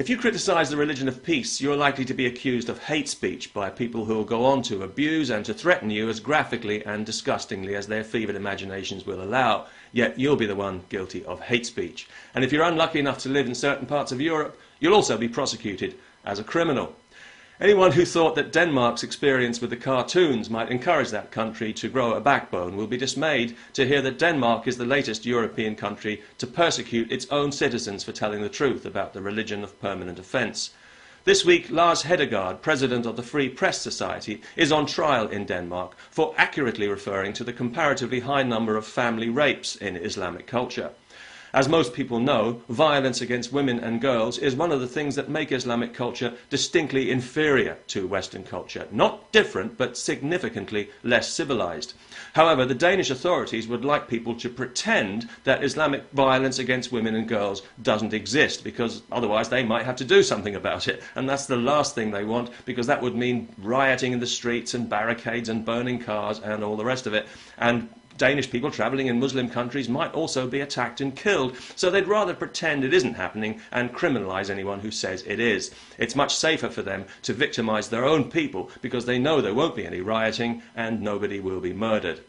If you criticize the religion of peace, you're likely to be accused of hate speech by people who will go on to abuse and to threaten you as graphically and disgustingly as their fevered imaginations will allow. Yet you'll be the one guilty of hate speech. And if you're unlucky enough to live in certain parts of Europe, you'll also be prosecuted as a criminal. Anyone who thought that Denmark's experience with the cartoons might encourage that country to grow a backbone will be dismayed to hear that Denmark is the latest European country to persecute its own citizens for telling the truth about the religion of permanent offence. This week, Lars Hedegaard, president of the Free Press Society, is on trial in Denmark for accurately referring to the comparatively high number of family rapes in Islamic culture. As most people know, violence against women and girls is one of the things that make Islamic culture distinctly inferior to Western culture. Not different, but significantly less civilized. However, the Danish authorities would like people to pretend that Islamic violence against women and girls doesn't exist, because otherwise they might have to do something about it. And that's the last thing they want, because that would mean rioting in the streets and barricades and burning cars and all the rest of it. And Danish people travelling in Muslim countries might also be attacked and killed, so they'd rather pretend it isn't happening and criminalise anyone who says it is. It's much safer for them to victimise their own people because they know there won't be any rioting and nobody will be murdered.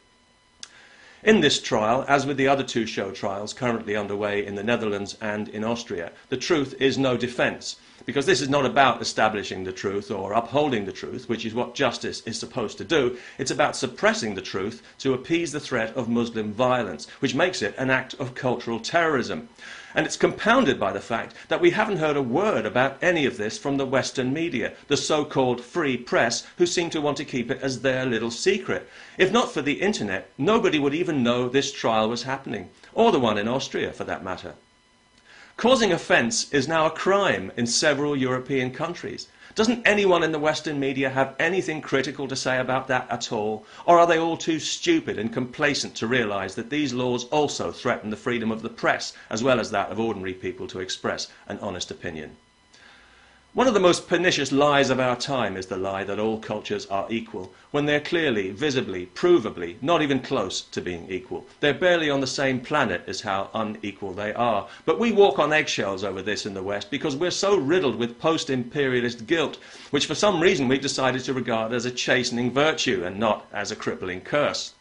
In this trial, as with the other two show trials currently underway in the Netherlands and in Austria, the truth is no defence. Because this is not about establishing the truth or upholding the truth, which is what justice is supposed to do. It's about suppressing the truth to appease the threat of Muslim violence, which makes it an act of cultural terrorism. And it's compounded by the fact that we haven't heard a word about any of this from the Western media, the so-called free press, who seem to want to keep it as their little secret. If not for the internet, nobody would even know this trial was happening, or the one in Austria, for that matter. Causing offence is now a crime in several European countries. Doesn't anyone in the Western media have anything critical to say about that at all? Or are they all too stupid and complacent to realise that these laws also threaten the freedom of the press, as well as that of ordinary people to express an honest opinion? One of the most pernicious lies of our time is the lie that all cultures are equal, when they're clearly, visibly, provably not even close to being equal. They're barely on the same planet as how unequal they are. But we walk on eggshells over this in the West because we're so riddled with post-imperialist guilt, which for some reason we've decided to regard as a chastening virtue and not as a crippling curse.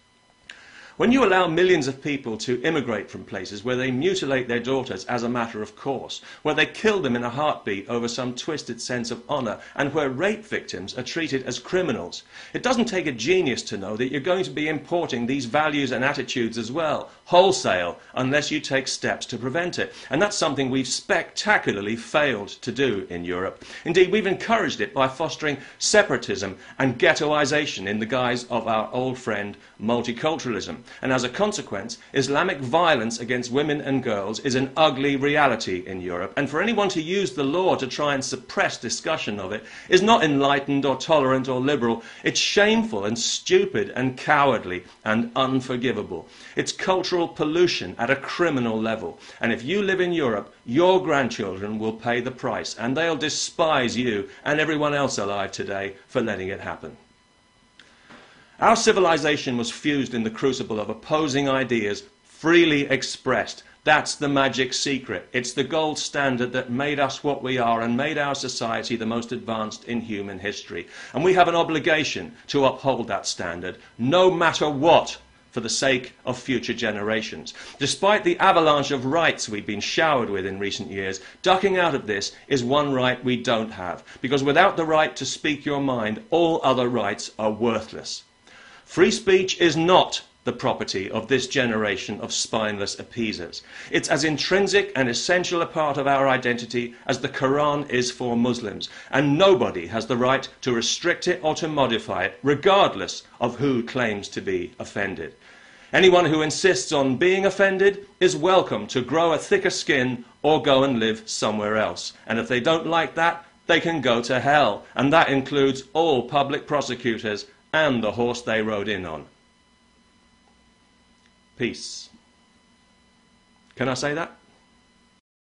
When you allow millions of people to immigrate from places where they mutilate their daughters as a matter of course, where they kill them in a heartbeat over some twisted sense of honour, and where rape victims are treated as criminals, it doesn't take a genius to know that you're going to be importing these values and attitudes as well, wholesale, unless you take steps to prevent it. And that's something we've spectacularly failed to do in Europe. Indeed, we've encouraged it by fostering separatism and ghettoisation in the guise of our old friend multiculturalism and as a consequence, Islamic violence against women and girls is an ugly reality in Europe. And for anyone to use the law to try and suppress discussion of it is not enlightened or tolerant or liberal. It's shameful and stupid and cowardly and unforgivable. It's cultural pollution at a criminal level. And if you live in Europe, your grandchildren will pay the price, and they'll despise you and everyone else alive today for letting it happen. Our civilization was fused in the crucible of opposing ideas freely expressed. That's the magic secret. It's the gold standard that made us what we are and made our society the most advanced in human history. And we have an obligation to uphold that standard, no matter what, for the sake of future generations. Despite the avalanche of rights we've been showered with in recent years, ducking out of this is one right we don't have. Because without the right to speak your mind, all other rights are worthless. Free speech is not the property of this generation of spineless appeasers. It's as intrinsic and essential a part of our identity as the Quran is for Muslims, and nobody has the right to restrict it or to modify it, regardless of who claims to be offended. Anyone who insists on being offended is welcome to grow a thicker skin or go and live somewhere else. And if they don't like that, they can go to hell, and that includes all public prosecutors and the horse they rode in on. Peace. Can I say that?